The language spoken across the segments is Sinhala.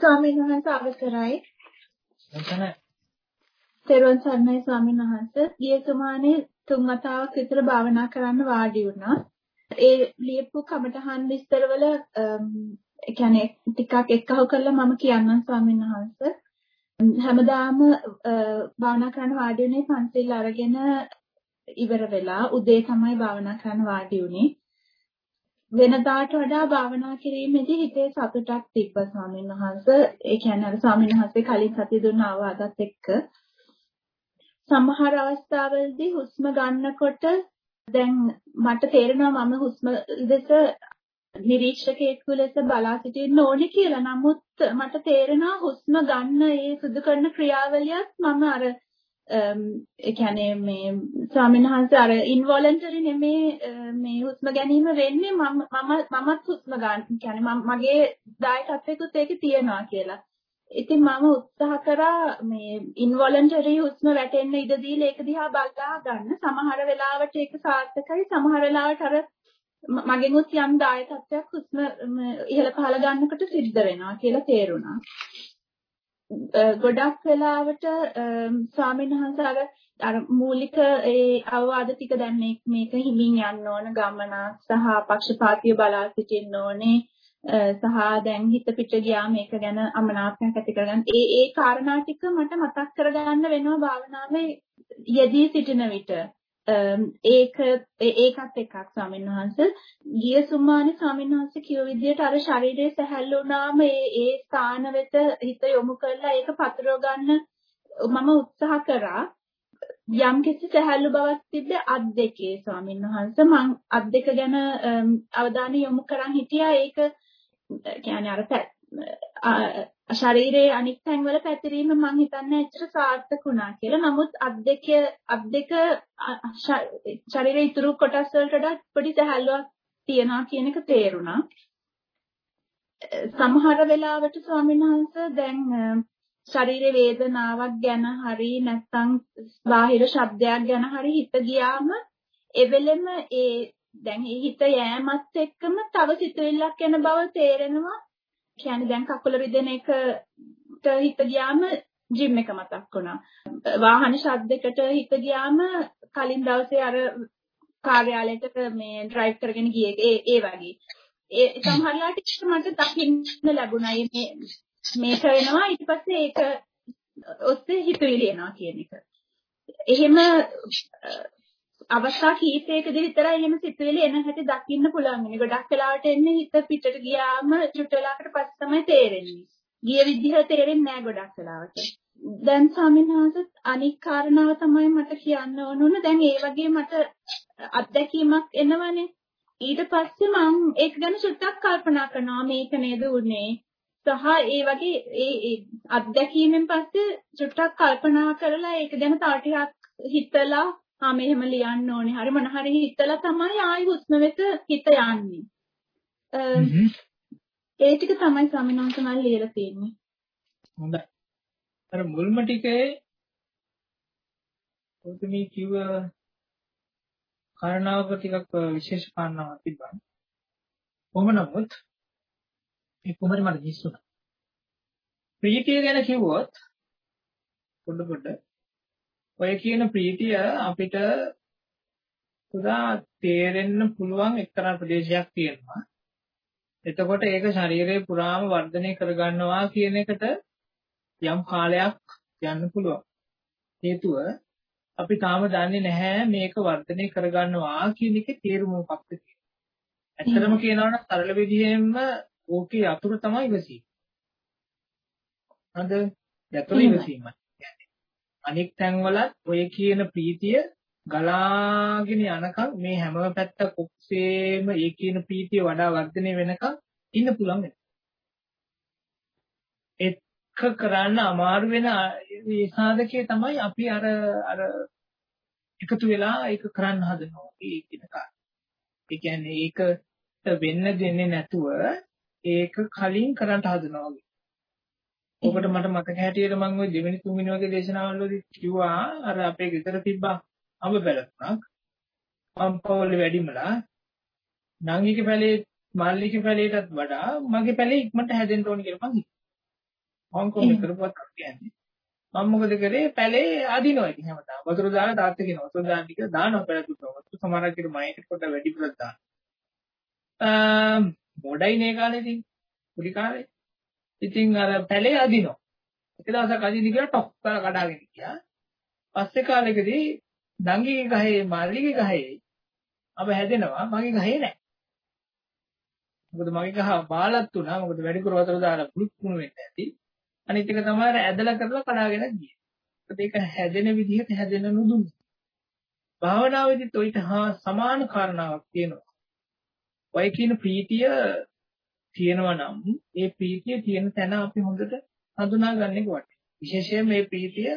ස්වාමීන් වහන්සේ අවසරයි. එතන තෙරුවන් සරණයි ස්වාමීන් වහන්සේ. ගිය සමානේ තුන් වතාවක් විතර භාවනා කරන්න වාඩි වුණා. ඒ ලියපු කමටහන් විස්තරවල ඒ කියන්නේ ටිකක් එක්කහුව කරලා මම කියන්නම් ස්වාමීන් වහන්සේ. හැමදාම භාවනා කරන්න වාඩි වුණේ පන්සිල් අරගෙන ඉවර වෙලා උදේ තමයි භාවනා කරන්න වාඩි වුණේ. වෙනදාට වඩා භාවනා කිරීමේදී හිතේ සතුටක් තිබ්බ ස්වාමීන් වහන්සේ. ඒ කියන්නේ අර ස්වාමීන් වහන්සේ කලින් සතිය දුන්න ආවාදත් එක්ක සමහර අවස්ථාවලදී හුස්ම ගන්නකොට දැන් මට තේරෙනවා මම හුස්ම දෙස නිරීක්ෂකයෙකු ලෙස බලා සිටින්න ඕනේ කියලා. නමුත් මට තේරෙනවා හුස්ම ගන්න ඒ සිදු කරන ක්‍රියාවලියත් මම අර ඒ කියන්නේ මේ ස්වාමීන් වහන්සේ අර ඉන්වොලන්ටරි නෙමේ මේ හුස්ම ගැනීම වෙන්නේ මම මම මමත් හුස්ම ගන්න කියන්නේ මගේ දායකත්වයකුත් ඒකේ තියෙනවා කියලා. ඉතින් මම උත්සාහ කරා මේ ඉන්වොලන්ටරි හුස්ම වැටෙන්න ඉඩ දීලා ඒක දිහා බලා ගන්න. සමහර වෙලාවට ඒක සාර්ථකයි සමහර වෙලාවට අර මගෙන් උත් යම් දායකත්වයක් හුස්ම ඉහළ පහළ ගන්නකොට සිද්ධ වෙනවා කියලා තේරුණා. ගොඩක් වෙලාවට ස්වාමීන් වහන්සේ අර අර මූලික ඒ අවවාද ටික දැන් මේක මේක හිමින් යන්න ඕන ගමන සහ පක්ෂපාතීව බලා සිටින්න ඕනේ සහ දැන් හිත පිට ගියා මේක ගැන අමනාපයක් ඇති කරගන්න. ඒ ඒ කාරණා ටික මට මතක් කරගන්න වෙනවා භාවනාවේ යෙදී සිටින විට. ඒක ඒකත් එකක් ස්වාමීන් වහන්සේ. ගිය සුමානේ ස්වාමීන් වහන්සේ කියව විදිහට අර ශරීරයේ සැහැල්ලු වුණාම ඒ ඒ ස්ථාන වෙත හිත යොමු කරලා ඒක පතරව ගන්න මම උත්සාහ කරා. යම් කිසි සැහැල්ලු බවක් තිබ්බේ අත් දෙකේ ස්වාමීන් වහන්සේ. මං අත් දෙක ගැන අවධානය යොමු කරන් හිටියා. ඒක කියන්නේ අර ශරීරයේ අනික් තැන්වල පැතිරීම මම හිතන්නේ ඇත්තට සාර්ථක වුණා කියලා. නමුත් අත් දෙක අත් දෙක ශරීරයේ ඉතුරු කොටස් වලට වඩා පොඩි සැහැල්ලුවක් තියනවා කියන එක තේරුණා. සමහර වෙලාවට ස්වාමීන් වහන්සේ දැන් ශරීර වේදනාවක් ගැන හරි නැත්නම් බාහිර ශබ්දයක් ගැන හරි හිත ගියාම එවෙලෙම ඒ දැන් ඒ හිත යෑමත් එක්කම තව සිතුවිල්ලක් එන බව තේරෙනවා කියන්නේ දැන් කකුල රිදෙන එකට හිත ගියාම ජිම් එක මතක් වුණා. වාහන ශබ්දයකට හිත ගියාම කලින් දවසේ අර කාර්යාලයට මේ ඩ්‍රයිව් කරගෙන ගියේ ඒ ඒ වගේ. ඒ සමහරවිට මට දකින්න ලැබුණා මේ මේක වෙනවා ඊට පස්සේ ඒක ඔස්සේ හිතවිලි එනවා කියන එක. එහෙම අවස්ථා කීපයකදී විතරයි එහෙම සිතුවිලි එන හැටි දකින්න පුළුවන්. මේ ගොඩක් වෙලාවට එන්නේ හිත පිටට ගියාම චුට්ට වෙලාවකට පස්සේ තමයි තේරෙන්නේ. ගිය විදිහ තේරෙන්නේ නැහැ ගොඩක් වෙලාවට. දැන් ස්වාමීන් වහන්සේ අනික් කාරණාව තමයි මට කියන්න ඕන දැන් ඒ වගේ මට අත්දැකීමක් එනවනේ. ඊට පස්සේ මම ඒක ගැන සුට්ටක් කල්පනා කරනවා මේක නේද උනේ. සහ ඒ වගේ ඒ අත්දැකීමෙන් පස්සේ සුට්ටක් කල්පනා කරලා ඒක ගැන තව ටිකක් හිතලා ආ මෙහෙම ලියන්න ඕනේ. හරි මොන හරි හිතලා තමයි ආයි හුස්ම වෙත හිත යන්නේ. ඒ ටික තමයි ස්වාමීන් වහන්සේ මම ලියලා තියෙන්නේ. හොඳයි. අර මුල්ම ටිකේ ඔතමී කිව්ව කාරණාවක ටිකක් විශේෂ කාරණාවක් තිබ්බා. කොහොම නමුත් ඒ කොහොමද මට දිස්සුණා. ප්‍රීතිය ගැන කිව්වොත් පොඩ පොඩ ඔය කියන ප්‍රීතිය අපිට පුරා තේරෙන්න පුළුවන් එක්තරා ප්‍රදේශයක් තියෙනවා. එතකොට ඒක ශරීරයේ පුරාම වර්ධනය කරගන්නවා කියන එකට යම් කාලයක් යන්න පුළුවන්. හේතුව අපි තාම දන්නේ නැහැ මේක වර්ධනය කරගන්නවා කියන එකේ තේරුම මොකක්ද කියලා. ඇත්තටම කියනවා නම් සරල විදිහෙන්ම ඕකේ අතුරු තමයි ඉවසීම. හරිද? යතුරු ඉවසීමයි. අනෙක් තැන්වලත් ඔය කියන ප්‍රීතිය ගලාගෙන යනකම් මේ හැම පැත්තක් ඔක්සේම ඒ කියන ප්‍රීතිය වඩා වර්ධනය වෙනකම් ඉන්න පුළුවන් වෙනවා. එක කරන්න අමාරු වෙන මේ සාධකයේ තමයි අපි අර අර එකතු වෙලා ඒක කරන්න හදනවා ඒ කියන කාරණා. ඒ කියන්නේ ඒක වෙන්න දෙන්නේ නැතුව ඒක කලින් කරන්න හදනවා වගේ. ඔකට මට මතක හැටියට මම ওই දෙවෙනි තුන්වෙනි වගේ දේශනාවල් වලදී කිව්වා අර අපේ ගෙදර තිබ්බා අඹ බැලක් පම්පවල වැඩිමලා නංගිගේ පැලේ මල්ලිගේ පැලේටත් වඩා මගේ පැලේ ඉක්මනට හැදෙන්න ඕන කියලා මං හොංකොං කරපුවත් කියන්නේ. මම මොකද කරේ පැලේ අදිනවා ඉතින් හැමදාම. වතුර දාලා තාත්තා කියනවා වතුර දාන්න කියලා දානවා පැල තුන. වතුර සමහරක් විට මයින්ට කොට වැඩිපුරක් දාන්න. අ මොඩයි නේ කාලේ ඉතින්. පුඩි කාලේ. ඉතින් අර පැලේ අදිනවා. එක දවසක් අදින්න කියලා ටොක් කරලා කඩාගෙන ගියා. පස්සේ කාලෙකදී දංගිගේ ගහේ මල්ලිගේ ගහේ අප හැදෙනවා මගේ ගහේ නැහැ. මොකද මගේ ගහ බාලත් උනා මොකද වැඩිපුර වතුර දාලා පුරුක් වුණ වෙන්නේ නැති. අනිත් එක තමයි අර ඇදලා කරලා කඩාගෙන ගියේ. ඒක හැදෙන විදිහට හැදෙන නුදුන්. භාවනාවේදීත් ඔයිට හා සමාන කාරණාවක් තියෙනවා. ඔය කියන ප්‍රීතිය තියෙනවා නම් ඒ ප්‍රීතිය තියෙන තැන අපි හොඳට හඳුනාගන්නේ කොහොමද? විශේෂයෙන් මේ ප්‍රීතිය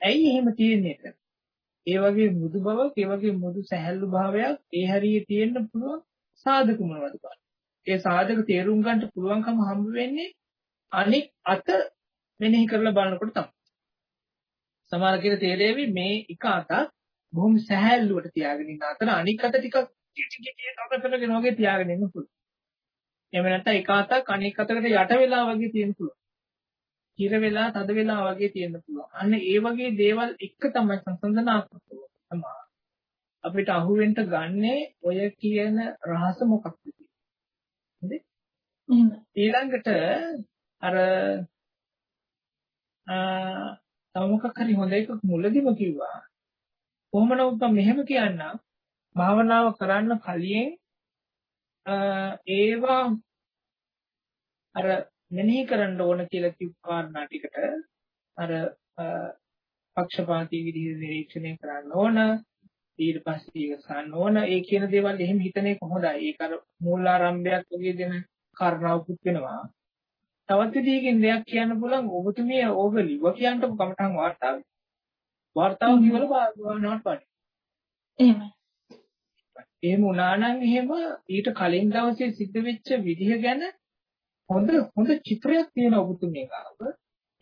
ඇයි එහෙම තියෙන්නේ ඒ වගේ මෘදු බවක්, ඒ වගේ මෘදු සැහැල්ලු භාවයක් ඒ හරියේ තියෙන්න පුළුවන් සාධක මොනවද බලන්න. ඒ සාධක තේරුම් ගන්නට පුළුවන්කම හම්බ වෙන්නේ අනික් අත මෙනෙහි කරලා බලනකොට තමයි. සමහර කෙනෙක් තේරෙවි මේ එක අතක් බොහොම සැහැල්ලුවට තියාගෙන ඉන්න අතර අනික් අත ටිකක් කිචි කිචි කකතරගෙන වගේ තියාගෙන ඉන්න පුළුවන්. එහෙම නැත්නම් එක අතක් අනික් අතකට යට වෙලා වගේ තියෙන්න පුළුවන්. හිර වෙලා තද වෙලා වගේ තියෙන්න පුළුවන්. අන්න ඒ වගේ දේවල් එක තමයි සංසන්දනාත්මක තමයි. අපිට අහුවෙන්න ගන්නේ ඔය කියන රහස මොකක්ද. ඊළඟට අර තව මොකක් හරි හොඳ එකක් මුලදිම කිව්වා. කොහොම නමුත් මම මෙහෙම කියන්නම් භාවනාව කරන්න කලින් ඒවා අර මෙනෙහි කරන්න ඕන කියලා කිව් කාරණා ටිකට අර පක්ෂපාතී විදිහට නිරීක්ෂණය කරන්න ඕන. ඊට පස්සේ ඉවසන්න ඕන. ඒ කියන දේවල් එහෙම හිතන එක හොඳයි. ඒක අර මූලාරම්භයක් වගේ දෙන කාරණාවකුත් වෙනවා. තවත් විදිහකින් දෙයක් කියන්න පුළුවන් ඔබතුමිය ඕක ලිව කියන්නකො කමටහන් වාර්තාවේ. වාර්තාව කියවල බලනවට පස්සේ එහෙමයි. එහෙම වුණා නම් එහෙම ඊට කලින් දවසේ සිද්ධ වෙච්ච විදිහ ගැන හොඳ හොඳ චිත්‍රයක් තියෙන ඔබතුමිය ගාව.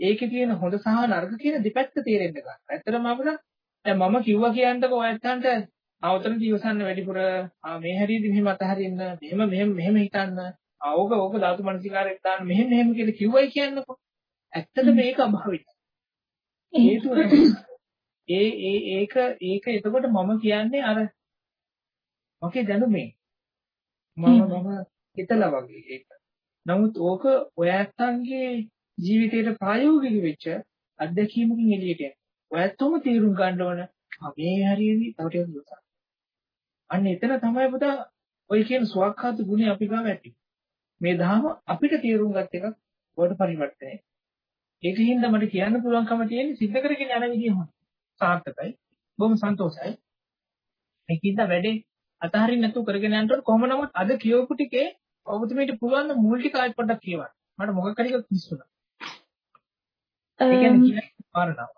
ඒකේ තියෙන හොඳ සහ නරක කියන දෙපැත්ත තේරෙන්න ගන්න. ඇත්තටම අපිට දැන් මම කිව්වා කියන්නකො ඔයත්තන්ට අවතන දිවසන්න වැඩිපුර මේ හැරීදී මෙහෙම අතහරින්න මෙහෙම මෙහෙම මෙහෙම හිතන්න ආවක ඕක ධාතු මනසිකාරයට දාන්න මෙහෙම මෙහෙම කියලා කිව්වයි කියන්නකො. ඇත්තට මේක අභාවිත. හේතුව ඒ ඒ ඒක ඒක එතකොට මම කියන්නේ අර මගේ දැනුමේ මම මම හිතලා වගේ ඒක. නමුත් ඕක ඔයත්තන්ගේ ජීවිතේට ප්‍රායෝගික වෙච්ච අත්දැකීමකින් එළියට එන. ඔයත්තම තීරුම් ගන්න ඕන මේ හරියදී තව ටිකක් දුසක්. අන්න එතන තමයි පුතා ඔය කියන සුවක්ඛාත ගුණය අපි ගාව ඇති. මේ ධහම අපිට තීරුම් ගත් එකක් වඩ පරිවර්තනය. ඒකින්ද මට කියන්න පුළුවන්කම තියෙන්නේ සිද්ධ කරගෙන යන විදිය හොඳ. සාර්ථකයි. බොහොම සන්තෝෂයි. ඒකින්ද වැඩේ අතහරින්න නැතුව කරගෙන යනකොට කොහොම නමුත් අද කියවපු ටිකේ ඔබතුමීට පුළුවන් නම් මූල ටික ආයෙත් පොඩ්ඩක් කියවන්න. මට මොකක් හරි එකක් මිස් වුණා. ඒ කියන්නේ කියන කාරණාව.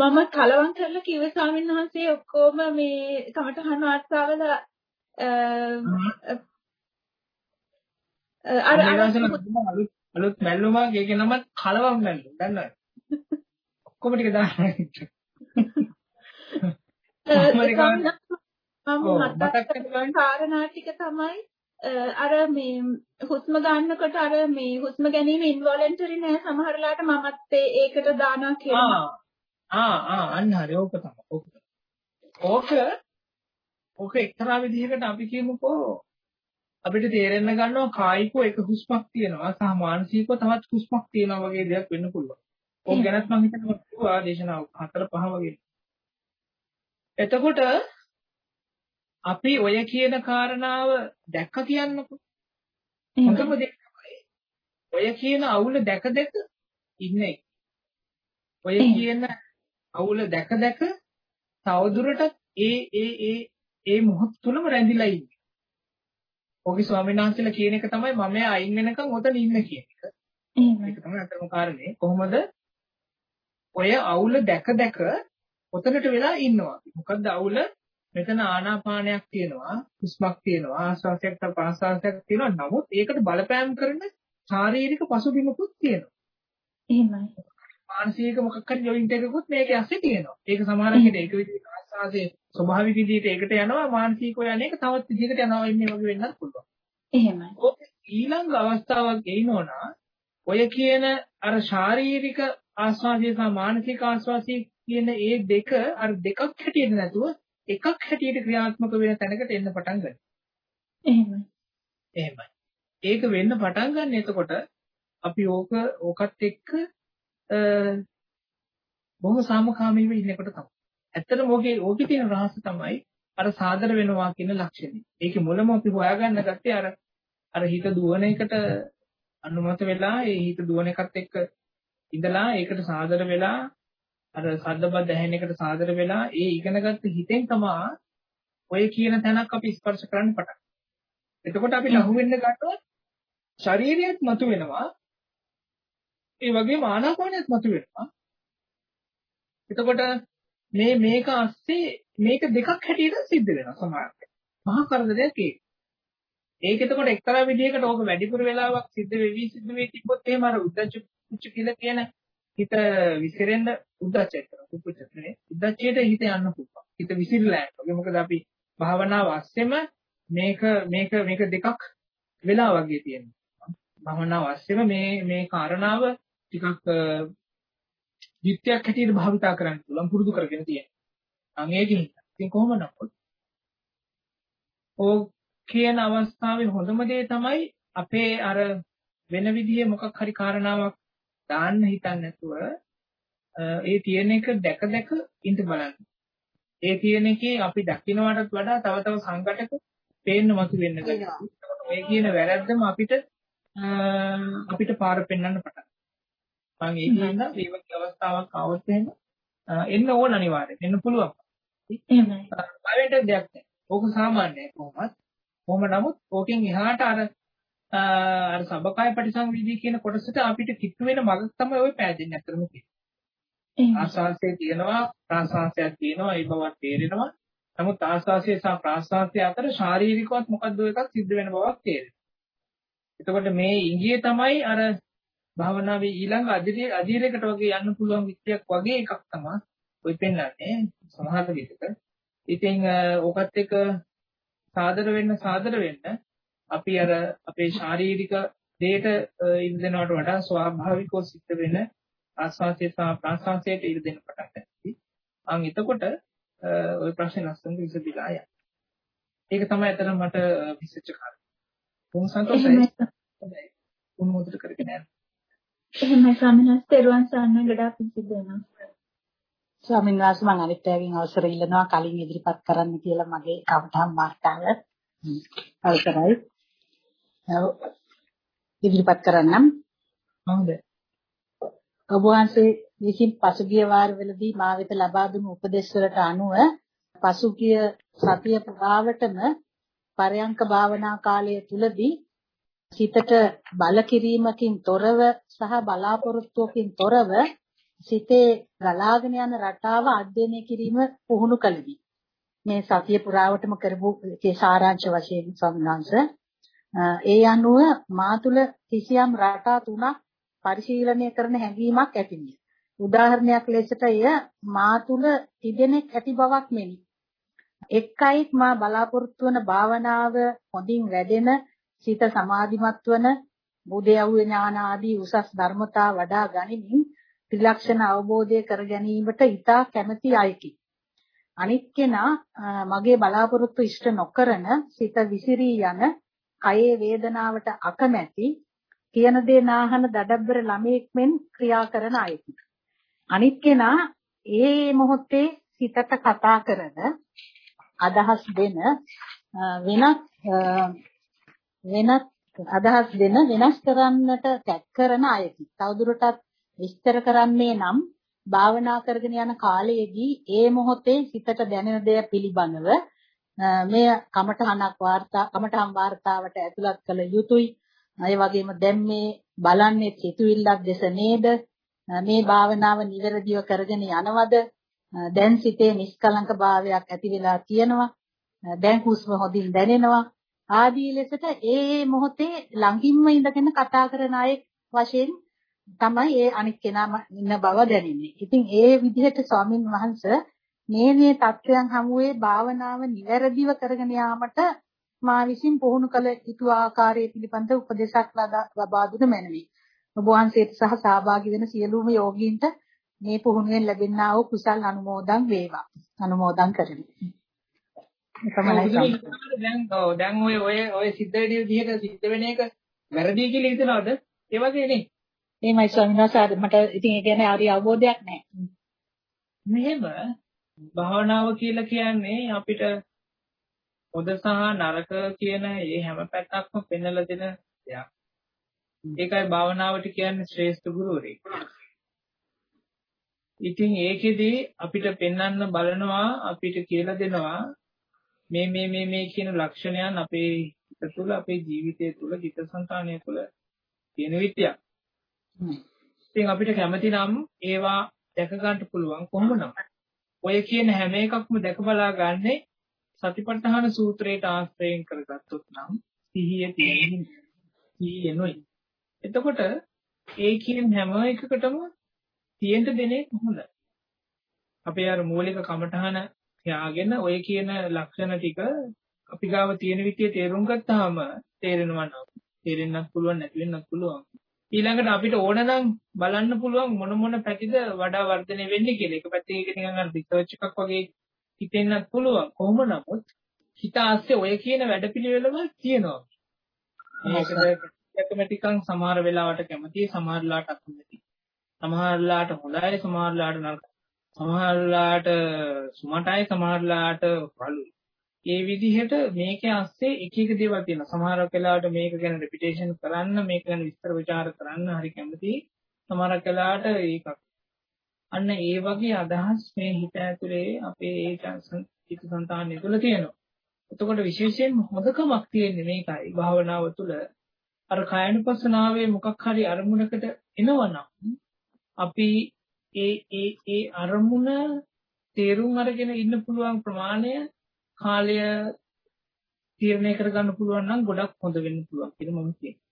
මම කලවම් කරලා කිව්වේ ස්වාමීන් වහන්සේ ඔක්කොම මේ කමටහන් වාර්තාවල අර අර අලුත් මැල්ලුමක් ඒකේ නම කලවම් මැල්ලුම් දන්නවද? ඔක්කොම ටික දාන්න. කාරණා ටික තමයි අර මේ හුස්ම ගන්නකොට අර මේ හුස්ම ගැනීම ඉන්වොලන්ටරි නෑ සමහරලාට මමත් ඒකට දානවා කියලා. ආ ආ අන්න හරි ඕක තමයි. ඕක. ඕක ඕක එක්තරා විදිහකට අපි කියමුකෝ අපිට තේරෙන්න ගන්නවා කායිකව එක හුස්මක් තියෙනවා සහ මානසිකව තවත් හුස්මක් තියෙනවා වගේ දෙයක් වෙන්න පුළුවන්. ඕක ගැනත් මම හිතනවා දේශනාව හතර පහ වගේ. එතකොට අපි ඔය කියන කාරණාව දැක්ක කියන්නකො. හොඳම ඔය කියන අවුල දැක දැක ඉන්නේ. ඔය කියන අවුල දැක දැක තවදුරටත් ඒ ඒ ඒ ඒ මොහොත තුලම රැඳිලා ඉන්නේ. ඔගේ ස්වාමීන් වහන්සේලා කියන එක තමයි මම අයින් වෙනකන් ඔතන ඉන්න කියන එක. ඒක තමයි අතරම කාරණේ. කොහොමද ඔය අවුල දැක දැක ඔතනට වෙලා ඉන්නවා. මොකද්ද අවුල? මෙතන ආනාපානයක් තියෙනවා, හුස්මක් තියෙනවා, ආශ්වාසයක් තව ප්‍රශ්වාසයක් තියෙනවා. නමුත් ඒකට බලපෑම් කරන ශාරීරික පසුබිමකුත් තියෙනවා. එහෙමයි. මානසික මොකක් හරි ජොයින්ට් එකකුත් මේකේ ඇස්සේ තියෙනවා. ඒක සමහරවිට ඒක විදිහට ආශ්වාසයේ ස්වභාවික විදිහට ඒකට යනවා මානසිකව යන එක තවත් විදිහකට යනවා ඉන්නේ වගේ වෙන්නත් පුළුවන්. එහෙමයි. ඊළඟ අවස්ථාවක් එයිනෝනා ඔය කියන අර ශාරීරික ආස්වාදය සහ මානසික ආස්වාදය කියන ඒ දෙක අර දෙකක් හැටියට නැතුව එකක් හැටියට ක්‍රියාත්මක වෙන තැනකට එන්න පටන් ගන්නවා. එහෙමයි. එහෙමයි. ඒක වෙන්න පටන් ගන්න එතකොට අපි ඕක ඕකත් එක්ක බොහොම සාමකාමීව ඉන්නකොට තමයි. ඇත්තටම ඕකේ ඕකේ තියෙන රහස තමයි අර සාදර වෙනවා කියන ලක්ෂණය. ඒකේ මුලම අපි හොයාගන්න ගත්තේ අර අර හිත දුවන එකට අනුමත වෙලා ඒ හිත දුවන එකත් එක්ක ඉඳලා ඒකට සාදර වෙලා අර සද්දබද්ද ඇහෙන එකට සාදර වෙලා ඒ ඉගෙනගත්ත හිතෙන් තමයි ඔය කියන තැනක් අපි ස්පර්ශ කරන්න පටන්. එතකොට අපිට අහු වෙන්න ගන්නවා ශරීරයත් මතුවෙනවා ඒ වගේම ආනාපානයත් මතුවෙනවා. එතකොට මේ මේක අස්සේ මේක දෙකක් හැටියට සිද්ධ වෙනවා සමහරවිට. මහා කරදරයක් ඒක. ඒක එතකොට එක්තරා විදිහකට ඕක වැඩිපුර වෙලාවක් සිද්ධ වෙවි සිද්ධ වෙයි තිබ්බොත් එහෙම අර උද්දච්ච කුච්ච කියලා කියන හිත විසිරෙන්න උද්දච්චය කරනවා. කුච්චනේ. උද්දච්චයට හිත යන්න පුළුවන්. හිත විසිරලා යනවා. මොකද අපි භාවනාව අස්සෙම මේක මේක මේක දෙකක් වෙලා වගේ තියෙනවා. භාවනාව අස්සෙම මේ මේ කාරණාව ටිකක් විත්‍යක් හැටියට භාවිතා කරන්න පුළුවන් පුරුදු කරගෙන තියෙනවා. අන් ඒකෙන් ඉතින් කොහොම නමුත් ඕ කියන අවස්ථාවේ හොඳම දේ තමයි අපේ අර වෙන විදිහේ මොකක් හරි කාරණාවක් දාන්න හිතන්නේ නැතුව ඒ තියෙන එක දැක දැක ඉඳ බලන්න. ඒ තියෙන එකේ අපි දකින්නවටත් වඩා තව තව සංකටක පේන්න මතු වෙන්න ගන්නවා. ඔය කියන වැරද්දම අපිට අපිට පාර පෙන්වන්න පටන් මම ඒකින්ද මේ වගේ අවස්ථාවක් ආවොත් එහෙම එන්න ඕන අනිවාර්යෙන් එන්න පුළුවන්. එහෙමයි. බයට දෙයක් නැහැ. ඕක සාමාන්‍යයි කොහොමත්. කොහොම නමුත් ඕකෙන් එහාට අර අර සබකාය පරිසංවිදී කියන කොටසට අපිට කිට්ටු වෙන මගක් තමයි ওই පෑදෙන්නේ අතරම තියෙන්නේ. ආස්වාසයේ තියෙනවා ප්‍රාසාසයක් තියෙනවා ඒ බවක් තේරෙනවා. නමුත් ආස්වාසය සහ ප්‍රාසාසය අතර ශාරීරිකවත් මොකද්ද එකක් සිද්ධ වෙන බවක් තේරෙනවා. එතකොට මේ ඉංගියේ තමයි අර භාවනාවේ ඊළඟ අධීරයකට වගේ යන්න පුළුවන් විත්‍යක් වගේ එකක් තමයි ඔය පෙන්වන්නේ සමහර විටක. ඉතින් ඕකත් එක්ක සාදර වෙන්න සාදර වෙන්න අපි අර අපේ ශාරීරික දේට ඉඳනවට වඩා ස්වාභාවිකව සිද්ධ වෙන ආස්වාසය සහ ප්‍රාස්වාසයට ඉඳ දෙන්න පටන් ගන්නවා. අන් එතකොට ওই ප්‍රශ්නේ ලස්සනට විසඳිලා යනවා. ඒක තමයි අතන මට විසච්ච කාරණා. බොහොම සතුටුයි. උන්මෝදිත කරගෙන යනවා. එහෙමයි ස්වාමීන් වහන්සේ තෙරුවන් සරණයි ගොඩාක් පිසිදු වෙනවා. ස්වාමීන් වහන්සේ මම අනිත් අයගෙන් අවසර ඉල්ලනවා කලින් ඉදිරිපත් කරන්න කියලා මගේ කවටහම් වාර්තාව. අවසරයි. ඉදිරිපත් කරන්නම්. හොඳයි. ඔබ වහන්සේ විසින් පසුගිය වාරවලදී මා වෙත ලබා දුණු උපදෙස් වලට අනුව පසුගිය සතිය පුරාවටම පරයන්ක භාවනා කාලය තුලදී සිතට බල කිරීමකින් තොරව සහ බලාපොරොත්තුවකින් තොරව සිතේ ගලාගෙන යන රටාව අධ්‍යයනය කිරීම පුහුණු කළෙමි. මේ සතිය පුරාවටම කරපු ඒ සාරාංශ වශයෙන් සම්මාංශ ඒ අනුව මා තුල කිසියම් රටා තුනක් පරිශීලනය කරන හැඟීමක් ඇතිවිය. උදාහරණයක් ලෙසට එය මා තුල තිදෙනෙක් ඇති බවක් මෙනි. එක්කයිත් මා බලාපොරොත්තු වන භාවනාව හොඳින් වැඩෙන සිත සමාධිමත් වන බුදයව්‍ය ඥාන ආදී උසස් ධර්මතා වඩා ගනිමින් ත්‍රිලක්ෂණ අවබෝධය කර ගැනීමට ඊටා කැමැති අයකි. අනිත් කෙනා මගේ බලාපොරොත්තු ඉෂ්ට නොකරන සිත විසිරී යන කයේ වේදනාවට අකමැති කියන දේ නාහන දඩබ්බර ළමයෙක් මෙන් ක්‍රියා කරන අයකි. අනිත් කෙනා ඒ මොහොතේ සිතට කතා කරන අදහස් දෙන වෙනත් වෙනත් අදහස් දෙන වෙනස් කරන්නට තැත් කරන අයකි. තවදුරටත් විස්තර කරන්නේ නම් භාවනා කරගෙන යන කාලයේදී ඒ මොහොතේ සිතට දැනෙන දේ පිළිබඳව මේ කමඨහනක් වාර්තා කමඨහන් වාර්තාවට ඇතුළත් කළ යුතුයි. ඒ වගේම දැන් මේ බලන්නේ සිතුවිල්ලක් දෙස නේද? මේ භාවනාව නිවැරදිව කරගෙන යනවද? දැන් සිතේ නිෂ්කලංක භාවයක් ඇති වෙලා තියෙනවා. දැන් හුස්ම හොඳින් දැනෙනවා. ආදී ලෙසට ඒ ඒ මොහොතේ ළඟින්ම ඉඳගෙන කතා කරන අය වශයෙන් තමයි ඒ අනිත් කෙනාම ඉන්න බව දැනෙන්නේ. ඉතින් ඒ විදිහට ස්වාමින් වහන්සේ මේ මේ தත්වයන් හමුවේ භාවනාව නිවැරදිව කරගෙන යාමට මා විසින් පුහුණු කළ යුතු ආකාරය පිළිබඳ උපදේශක් ලබා දුන මැනවි. ඔබ වහන්සේට සහ සහභාගී වෙන සියලුම යෝගීන්ට මේ පුහුණුවෙන් ලැබෙනා වූ කුසල් අනුමෝදන් වේවා. අනුමෝදන් කරමි. දැන් දැන් ඔය ඔය ඔය සිද්ධ වෙන විදිහට සිද්ධ වෙන එක වැරදි කියලා හිතනවද? ඒ වගේ නේ. එහෙමයි ස්වාමීන් වහන්සේ මට ඉතින් ඒ කියන්නේ ආරි අවබෝධයක් නැහැ. මෙහෙම භාවනාව කියලා කියන්නේ අපිට හොඳ සහ නරක කියන මේ හැම පැත්තක්ම පෙන්වලා දෙන දෙයක්. ඒකයි භාවනාවට කියන්නේ ශ්‍රේෂ්ඨ ගුරුවරයෙක්. ඉතින් ඒකෙදි අපිට පෙන්වන්න බලනවා අපිට කියලා දෙනවා මේ මේ මේ මේ කියන ලක්ෂණයන් අපේ හිත තුළ අපේ ජීවිතය තුළ චිත්තසංතානය තුළ තියෙන විද්‍යාව. ඉතින් අපිට කැමති නම් ඒවා දැක ගන්න පුළුවන් කොහොමනම්? ඔය කියන හැම එකක්ම දැක බලා ගන්නේ සතිපට්ඨාන සූත්‍රයට ආශ්‍රයෙන් කරගත්තොත් නම් සිහිය තියෙන සිහියනොයි. එතකොට ඒ කියන හැම එකකටම තියෙන්න දෙන්නේ කොහොමද? අපේ අර මූලික කමඨහන තියාගෙන ඔය කියන ලක්ෂණ ටික අපි ගාව තියෙන විදිය තේරුම් ගත්තාම තේරෙනවා නම් තේරෙන්නත් පුළුවන් නැති වෙන්නත් පුළුවන්. ඊළඟට අපිට ඕන නම් බලන්න පුළුවන් මොන මොන පැතිද වඩා වර්ධනය වෙන්නේ කියලා. එක පැත්තකින් ඒක නිකන් අර රිසර්ච් එකක් වගේ හිතෙන්නත් පුළුවන්. කොහොම නමුත් හිත ආස්සේ ඔය කියන වැඩපිළිවෙලම තියෙනවා. මේකට ටිකක් සමහර වෙලාවට කැමතියි සමහරලාට අකමැති. සමහරලාට හොඳයි සමහරලාට නරකයි. සමහරලාට සුමටයි සමහරලාට රළුයි. ඒ විදිහට මේකේ ASCII එක එක දේවල් තියෙනවා. සමහරක් වෙලාවට මේක ගැන රෙපිටේෂන් කරන්න, මේක ගැන විස්තර ਵਿਚාර කරන්න හරි කැමතියි. සමහරක් වෙලාවට ඒකක්. අන්න ඒ වගේ අදහස් මේ හිත ඇතුලේ අපේ ඒ චිත්ත සංතානය තුළ තියෙනවා. එතකොට විශේෂයෙන් හොදකමක් තියෙන්නේ මේකයි. භාවනාව තුළ අර කායනුපස්සනාවේ මොකක් හරි අරමුණකට එනවනම් අපි ඒ ඒ ඒ අරමුණ තේරුම් අරගෙන ඉන්න පුළුවන් ප්‍රමාණය කාලය තීරණය කරගන්න පුළුවන් නම් ගොඩක් හොඳ වෙන්න පුළුවන් කියලා මම කියනවා.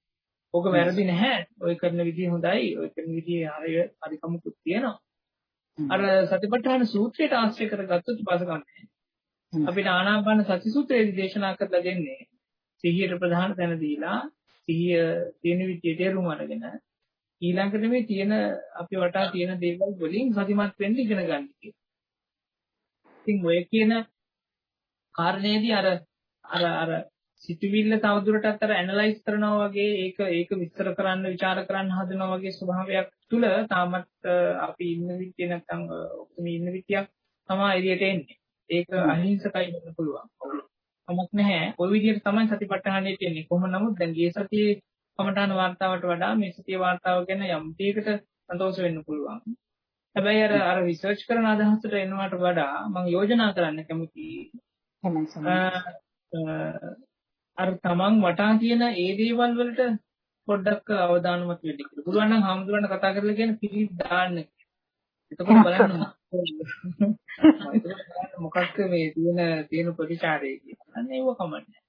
ඕක වැරදි නැහැ. ඔය කරන විදිය හොඳයි. ඔය කරන විදියේ හරිය හරිකමකුත් තියෙනවා. අර සතිපට්ඨාන සූත්‍රයට ආශ්‍රය කරගත්තොත් පාස ගන්නෑ. අපිට ආනාපාන සති සූත්‍රයේදී දේශනා කරලා දෙන්නේ සිහියට ප්‍රධාන තැන දීලා සිහිය තියෙන විදිය තේරුම් අරගෙන ඊළඟට මේ තියෙන අපි වටා තියෙන දේවල් වලින් සතිමත් වෙන්න ඉගෙන ගන්න කියලා. ඉතින් ඔය කියන කාරණේදී අර අර අර සිතුවිල්ල තවදුරටත් අර ඇනලයිස් කරනවා වගේ ඒක ඒක විස්තර කරන්න વિચાર කරන්න හදනවා වගේ ස්වභාවයක් තුල තාමත් අපි ඉන්න විදිය නැත්නම් ඔක්කොම ඉන්න විදියක් තමයි එළියට එන්නේ. ඒක අහිංසකයි වෙන්න පුළුවන්. කමක් නැහැ. ওই විදියට තමයි සතිපට්ඨානෙ තියෙන්නේ. කොහොම නමුත් දැන් ගිය සතියේ කමඨාන වார்த்தාවට වඩා මේ සතියේ වார்த்தාව ගැන යම් තීකට සන්තෝෂ වෙන්න පුළුවන්. හැබැයි අර අර රිසර්ච් කරන අදහසට එනවට වඩා මම යෝජනා කරන්න කැමතියි. අර තමන් වටා තියෙන ඒ දේවල් වලට පොඩ්ඩක් අවධානමත් වෙන්න කියලා. පුළුවන් නම් හාමුදුරන්ට කතා කරලා කියන පිළිත් දාන්න. එතකොට බලන්න මොකක්ද මේ තියෙන තියෙන ප්‍රතිචාරය කියලා. අන්න ඒව කමන්නේ.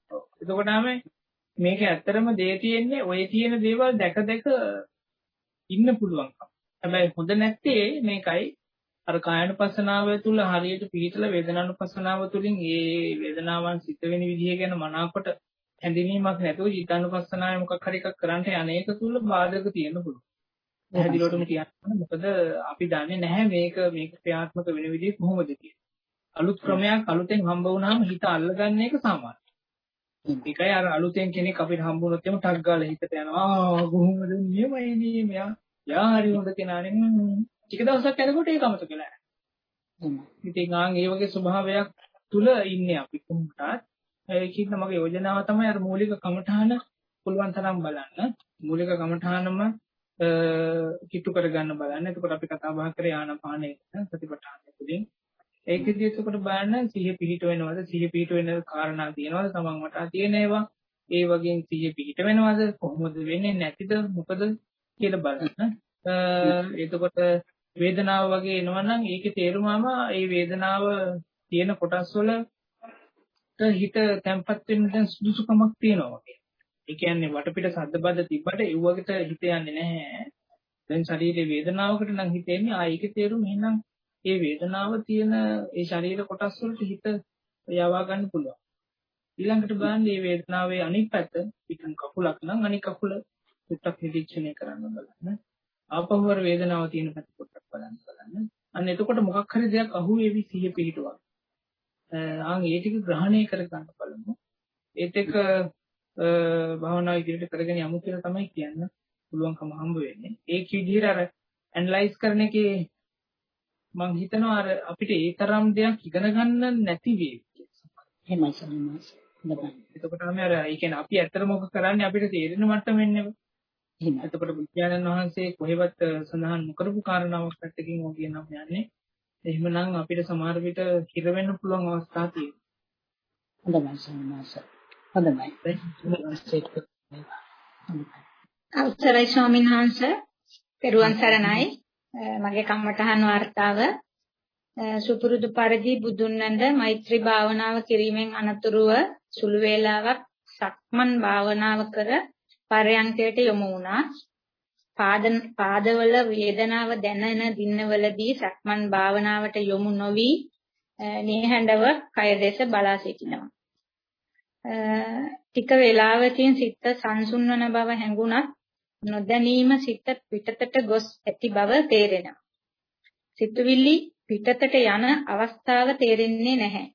එතකොටම මේක ඇත්තරම දේ තියෙන්නේ ඔය තියෙන දේවල් දැක දැක ඉන්න පුළුවන්කම. හැබැයි හොඳ නැත්තේ මේකයි අර කායනුපස්සනාව තුළ හරියට පිළිතල වේදනානුපස්සනාව තුළින් ඒ වේදනාවන් සිත් වෙන විදිහ ගැන මනාකොට හැඳිනීමක් නැතුව චිත්තානුපස්සනාවේ මොකක් හරි එකක් කරන්න අනේක තුල බාධක තියෙන්න පුළුවන්. පැහැදිලිවටම කියන්න මොකද අපි දන්නේ නැහැ මේක මේක ක්‍රියාත්මක වෙන විදිහ කොහොමද කියලා. අලුත් ක්‍රමයක් අලුතෙන් හම්බ වුණාම හිත අල්ලගන්න එක සාමාන්‍යයි. ඒකයි අර අලුතෙන් කෙනෙක් අපිට හම්බ වුණොත් එම ටක් ගාලා හිතට යනවා. කොහොමද නියමයි මෙයා. යා හරි හොඳ කෙනානේ. ටික දවසක් යනකොට ඒක අමතක වෙලා යනවා. ඉතින් ආන් ඒ වගේ ස්වභාවයක් තුල ඉන්නේ අපි කොහොමදත් ඒකින්ද මගේ යෝජනාව තමයි අර මූලික කමඨාන පුළුවන් තරම් බලන්න. මූලික කමඨානම කිට්ටු කරගන්න බලන්න. එතකොට අපි කතා බහ කරේ ආනාපානය සතිපට්ඨානය තුළින්. ඒකෙදි එතකොට බලන්න සිහිය පිහිට වෙනවද? සිහිය පිහිට වෙන කාරණා තියෙනවද? තමන් වටා තියෙන ඒවා. ඒ වගේ සිහිය පිහිට වෙනවද? කොහොමද වෙන්නේ නැතිද? මොකද කියලා බලන්න. එතකොට වේදනාව වගේ එනවනම් ඒකේ තේරුමම ඒ වේදනාව තියෙන කොටස් වලට හිත තැම්පත් වෙන්න දැන් සුදුසුකමක් තියෙනවා වගේ. ඒ කියන්නේ වටපිට සද්දබද්ද තිබ්බට ඒ වගේට හිත යන්නේ නැහැ. දැන් ශරීරයේ වේදනාවකට නම් හිතෙන්නේ ආ ඒකේ තේරුම එහෙනම් ඒ වේදනාව තියෙන ඒ ශරීර කොටස් වලට හිත යවා ගන්න පුළුවන්. ඊළඟට බලන්න මේ වේදනාවේ අනිත් පැත්ත පිටුම් කකුලක් නම් අනිත් කකුල චුට්ටක් නිරීක්ෂණය කරන්න බලන්න. ආපහු වර වේදනාව තියෙන පැත්ත පොඩ්ඩක් බලන්න බලන්න. අන්න එතකොට මොකක් හරි දෙයක් අහුවේවි සිහිය පිහිටුවා. ආන් ඒ ටික ග්‍රහණය කර ගන්න බලමු. ඒත් එක්ක භාවනාව ඉදිරියට කරගෙන යමු කියලා තමයි කියන්න පුළුවන්කම හම්බ වෙන්නේ. ඒක විදිහට අර ඇනලයිස් කරන එකේ මම හිතනවා අර අපිට ඒ තරම් දෙයක් ඉගෙන ගන්න නැති වේවි කියලා. එහෙමයි සම්මාස. එතකොට තමයි අර ඒ කියන්නේ අපි ඇත්තට මොකක් කරන්නේ අපිට තේරෙන මට්ටමින් නෙවෙයි. එහෙනම් එතකොට බුද්ධානන් වහන්සේ කොහෙවත් සඳහන් නොකරපු කාරණාවක් පැත්තකින් ඔය කියනම් යන්නේ. එහෙමනම් අපිට සමහර විට හිර වෙන්න පුළුවන් අවස්ථා තියෙනවා. හොඳයි සම්මාස. හොඳයි. අවසරයි ස්වාමීන් වහන්සේ. පෙරුවන් සරණයි. මගේ කම්මටහන් වார்த்தාව සුපුරුදු පරිදි බුදුන් වඳ මෛත්‍රී භාවනාව කිරීමෙන් අනතුරුව සුළු වේලාවක් සක්මන් භාවනාව කර පරයන්කයට යොමු වුණා. පාද පාදවල වේදනාව දැනෙන දිනවලදී සක්මන් භාවනාවට යොමු නොවි නිහඬව කය දෙස බලා සිටිනවා. ටික වේලාවකින් සිත සංසුන් වන බව හැඟුණත් නොදැනීම සිත පිටතට ගොස් ඇති බව තේරෙනවා. සිතුවිලි පිටතට යන අවස්ථාව තේරෙන්නේ නැහැ.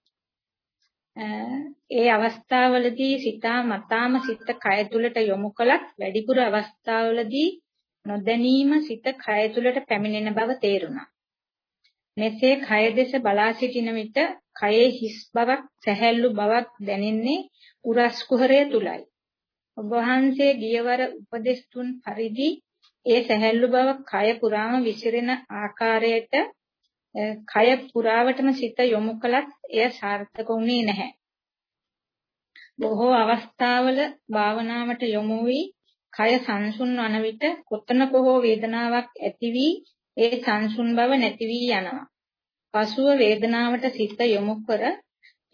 ඒ අවස්ථාවවලදී සිතා මතාම සිත කය තුලට යොමු කළත් වැඩිපුර අවස්ථාවවලදී නොදැනීම සිත කය තුලට පැමිණෙන බව තේරුණා. මෙසේ කය දෙස බලා සිටින විට කයේ හිස් බවක් සැහැල්ලු බවක් දැනෙන්නේ උරස් කුහරය තුලයි. ඔබ වහන්සේ ගියවර උපදෙස් තුන් පරිදි ඒ සැහැල්ලු බව කය පුරාම විසිරෙන ආකාරයට කය පුරාවටම සිත යොමු කළත් එය සාර්ථක වුණේ නැහැ. බොහෝ අවස්ථාවල භාවනාවට යොමු වී කය සංසුන් වන විට කොතනක හෝ වේදනාවක් ඇති වී ඒ සංසුන් බව නැති වී යනවා. පසුව වේදනාවට සිත යොමු කර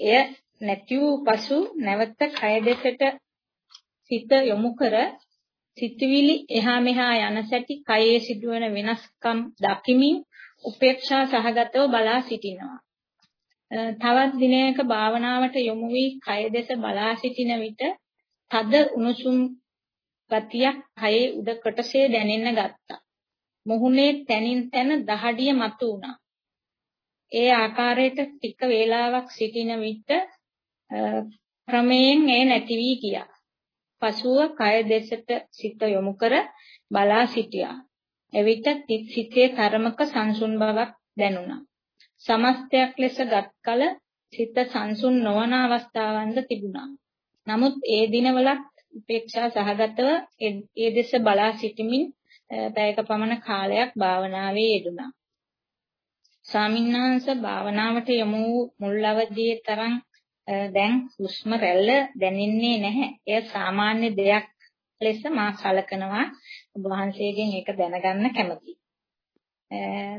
එය නැති වූ පසු නැවත කය දෙසට සිත යොමු කර සිතවිලි එහා මෙහා යන සැටි කයේ සිදුවන වෙනස්කම් දකිමින් උපේක්ෂා සහගතව බලා සිටිනවා. තවත් දිනයක භාවනාවට යොමු වී කය දෙස බලා සිටින විට තද උණුසුම් ගතියක් කයේ උඩ කොටසේ දැනෙන්න ගත්තා. මුහුණේ තනින් තන දහඩිය මතු වුණා. ඒ ආකාරයට ටික වේලාවක් සිටින විට ක්‍රමයෙන් ඒ නැති වී ගියා. පසුව කය දෙසට සිත යොමු කර බලා සිටියා. එවිට සිතේ තරමක සංසුන් බවක් දැනුණා. සමස්තයක් ලෙස ගත් කල සිත සංසුන් නොවන අවස්ථාවන්ද තිබුණා. නමුත් ඒ දිනවලත් උපේක්ෂා සහගතව ඒ දෙස බලා සිටමින් පැයක පමණ කාලයක් භාවනාවේ යෙදුණා. ස්වාමින්වහන්සේ භාවනාවට යමු මුල් අවදියේ තරම් දැන් හුස්ම රැල්ල දැනෙන්නේ නැහැ. එය සාමාන්‍ය දෙයක් ලෙස මා සලකනවා. ඔබ වහන්සේගෙන් ඒක දැනගන්න කැමතියි.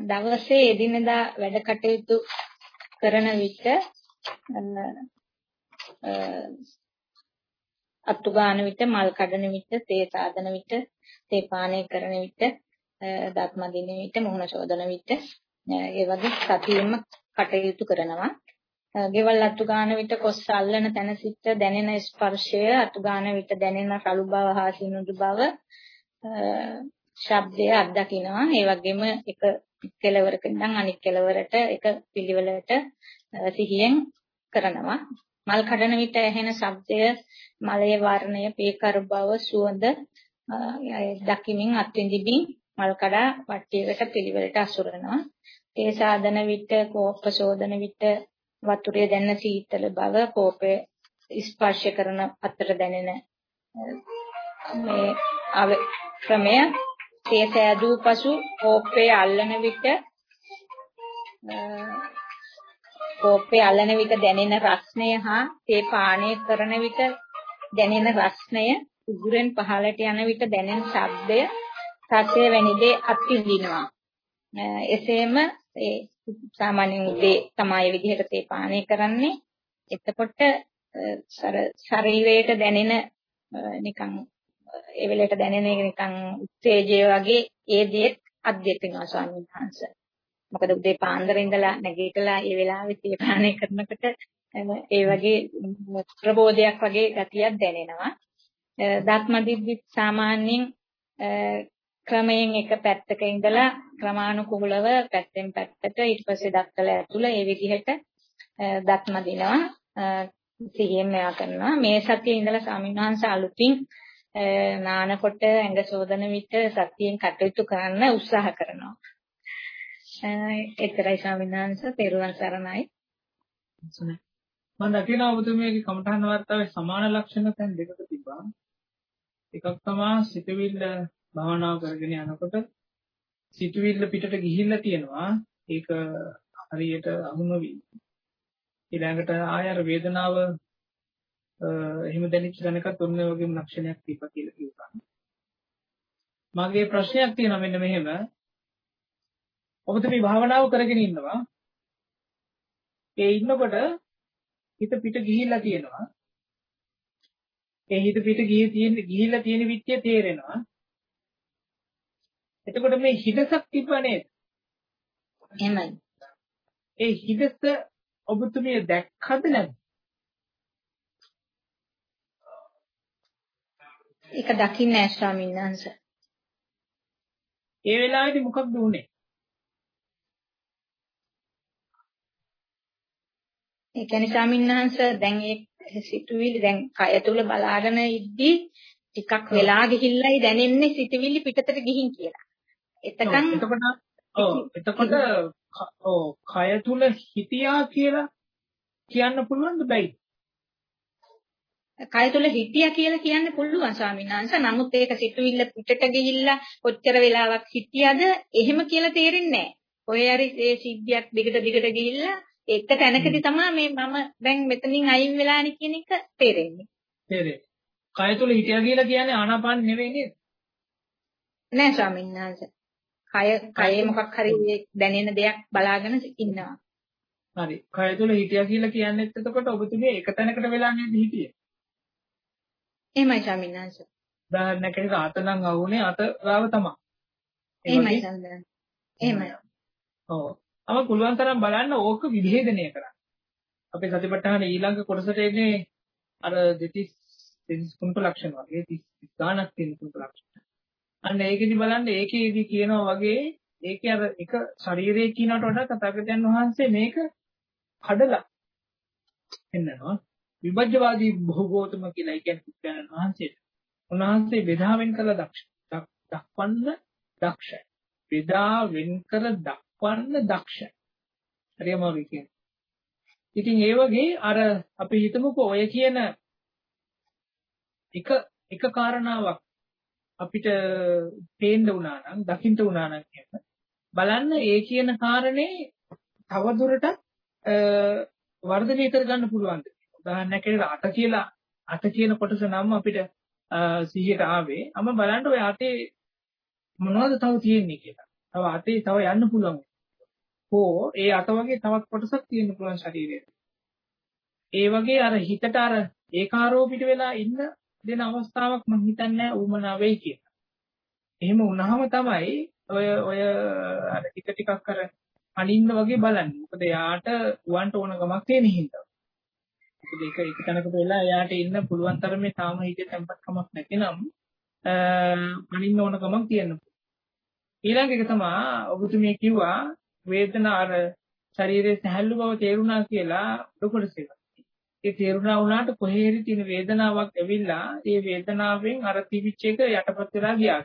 දවසේ එදිනදා වැඩ කටයුතු කරන විට අත්තු ගන්න විට මල් කඩන විට තේ සාදන විට තේ පානය කරන විට දත් මදින විට මුහුණ ශෝධන විට ඒ වගේ සතියෙම කටයුතු කරනවා. ගෙවල් අතු ගන්න විට කොස් අල්ලන තැන සිට දැනෙන ස්පර්ශය අතු ගන්න විට දැනෙන රළු බව හා සිනුදු බව ශබ්දය අත්දකිනවා. ඒ වගේම එක කෙලවරක ඉඳන් අනිත් කෙලවරට එක පිළිවෙලට සිහියෙන් කරනවා. මල් කඩන විට ඇහෙන ශබ්දය මලයේ වර්ණය පීකර බව සුවඳ දකිමින් අත්විඳිමින් මල් කඩා වට්ටියකට පිළිවෙලට අසුරනවා ඒ සාධන විට කෝප සෝදන විට වතුරේ දැනෙන සීතල බව කෝපය ස්පර්ශ කරන අතර දැනෙන මේ ක්‍රමය. ඒ සෑදූ පසු කෝපය අල්ලන විට කෝපය අල්ලන විට දැනෙන රස්නය හා තේ පානය කරන විට දැනෙන රස්නය උගුරෙන් පහළට යන විට දැනෙන ශබ්දය රසය වැනි දේ අත්විඳිනවා එසේම ඒ සාමාන්‍යයෙන් උදේ තමයි විදිහට තේ පානය කරන්නේ. එතකොට ශරීරයට දැනෙන නිකන් ඒ වෙලේට දැනෙන නිකන් උත්තේජය වගේ ඒ දේත් අධ්‍යක්ෂණවා ස්වාමීන් වහන්සේ. මොකද උදේ පාන්දර ඉඳලා නැගිටලා ඒ වෙලාවේ තේ පානය කරනකොට ඒ වගේ ප්‍රබෝධයක් වගේ ගතියක් දැනෙනවා. දත්මදිද්දි සාමාන්‍යයෙන් ක්‍රමයෙන් එක පැත්තක ඉඳලා ක්‍රමානුකූලව පැත්තෙන් පැත්තට ඊට පස්සේ දත්වල ඇතුළ ඒ විදිහට දත්ම දිනවා සිහියෙන් මෙයා කරනවා මේ සතියේ ඉඳලා ස්වාමීන් අලුතින් නානකොට ඇඟ සෝදන විට සතියෙන් කටයුතු කරන්න උත්සාහ කරනවා. එතරයි ස්වාමීන් වහන්සේ පෙරුවන් සරණයි. මම දකිනවා ඔබතුමියගේ කමඨහන වර්තාවේ සමාන ලක්ෂණ දැන් දෙකක තිබ්බා. එකක් තමයි සිතවිල්ල භාවනාව කරගෙන යනකොට සිතවිල්ල පිටට ගිහිල්ලා තියෙනවා. ඒක හරියට අහුම වී. ඊළඟට ආය අර වේදනාව එහෙම දැනෙච්ච දැනකත් ඔන්න ඔය වගේම ලක්ෂණයක් තිබ්බා කියලා කිව්වා. මගේ ප්‍රශ්නයක් තියෙනවා මෙන්න මෙහෙම. ඔබතුමී භාවනාව කරගෙන ඉන්නවා. ඒ ඉන්නකොට හිත පිට ගිහිල්ලා තියෙනවා. ඒ හිත පිට ගිහී තියෙන ගිහිල්ලා තියෙන විත්‍ය තේරෙනවා. එතකොට මේ හිතසක් තිබ්බ නේද? එහෙමයි. ඒ හිතස ඔබතුමිය දැක්කද නැද්ද? ඒක දකින්නේ ස්වාමීන් වහන්සේ. ඒ වෙලාවේදී මොකක්ද උනේ? ඒ කියන්නේ ස්වාමීන් වහන්සේ දැන් ඒ සිතුවිලි දැන් කය තුල බලාගෙන ඉද්දි ටිකක් වෙලා ගිහිල්ලායි දැනෙන්නේ සිතුවිලි පිටතට ගිහින් කියලා. එතකන් එතකොට ඔව් එතකොට ඔව් කය තුල හිතියා කියලා කියන්න පුළුවන්ද බැයි? කය තුල හිටියා කියලා කියන්න පුළුවන් ස්වාමීන් වහන්සේ. නමුත් ඒක සිතුවිල්ල පිටට ගිහිල්ලා කොච්චර වෙලාවක් හිටියද එහෙම කියලා තේරෙන්නේ නැහැ. ඔය හරි ඒ සිද්ධියක් දිගට දිගට ගිහිල්ලා එක තැනකදී තමයි මේ මම දැන් මෙතනින් අයින් වෙලානේ කියන එක තේරෙන්නේ. තේරෙන්නේ. කය තුල හිටියා කියලා කියන්නේ ආනාපාන නෙවෙයි නේද? නෑ ස්වාමීන් වහන්සේ. කය කයේ මොකක් හරි දැනෙන දෙයක් බලාගෙන ඉන්නවා. හරි. කය තුල හිටියා කියලා කියන්නේ එතකොට ඔබතුමිය එක තැනකට වෙලා නේද හිටියේ? එහෙමයි ස්වාමීන් වහන්සේ. උදාහරණයකට අත නම් අවුනේ අත ගාව තමයි. එහෙමයි ස්වාමීන් එහෙමයි. ඔව්. අම පුළුවන් තරම් බලන්න ඕක විභේදනය කරන්න. අපේ සතිපට්ඨාන ඊළඟ කොටසට එන්නේ අර දෙතිස් දෙතිස් කුණක ලක්ෂණ වගේ 30 ගානක් තියෙන කුණක ලක්ෂණ. අන්න ඒකෙදි බලන්න ඒකේදී කියනවා වගේ ඒකේ අර එක ශරීරයේ කියනකට වඩා තථාගතයන් වහන්සේ මේක කඩලා එන්නනවා. විභජ්‍යවාදී භෝගෝතම කියලා කියන්නේ බුදුන් වහන්සේට. උන්වහන්සේ බෙදා වෙන් කළ දක්ෂ දක්වන්න දක්ෂයි. බෙදා වෙන් කර දක්වන්න දක්ෂයි. හරියම කියන්නේ. ඉතින් ඒ වගේ අර අපි හිතමුකෝ ඔය කියන එක එක කාරණාවක් අපිට පේන්න වුණා නම් දකින්න වුණා නම් බලන්න ඒ කියන කාරණේ තවදුරටත් වර්ධනය කරගන්න පුළුවන්ද උදාහරණයක් ඇරලා අට කියලා අට කියන කොටස නම් අපිට සිහියට ආවේ. අම බලන්න ඔය අතේ මොනවද තව තියෙන්නේ කියලා. තව අතේ තව යන්න පුළුවන්. හෝ ඒ අත වගේ තවත් කොටසක් තියෙන්න පුළුවන් ශරීරයේ. ඒ වගේ අර හිතට අර ඒකාරෝපිත වෙලා ඉන්න දෙන අවස්ථාවක් මම හිතන්නේ ඌමනා වෙයි කියලා. එහෙම වුණාම තමයි ඔය ඔය අර ටික ටිකක් අර අනින්න වගේ බලන්නේ. මොකද යාට උවන්ට ඕන ගමක් තියෙන හින්දා. මොකද ඒක එක තැනකට වෙලා එයාට ඉන්න පුළුවන් තරමේ තාම හිතේ තැම්පත්කමක් නැතිනම් අනින්න ඕන කමක් තියෙනවා. ඊළඟ එක තමයි ඔබතුමිය කිව්වා වේදනා අර ශරීරයේ සැහැල්ලු බව තේරුණා කියලා ඩොකොටසෙක. ඒ තේරුණා වුණාට කොහේ හරි තියෙන වේදනාවක් ඇවිල්ලා ඒ වේදනාවෙන් අර තිබිච්ච එක යටපත් වෙලා ගියා.